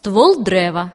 ствол дрэва.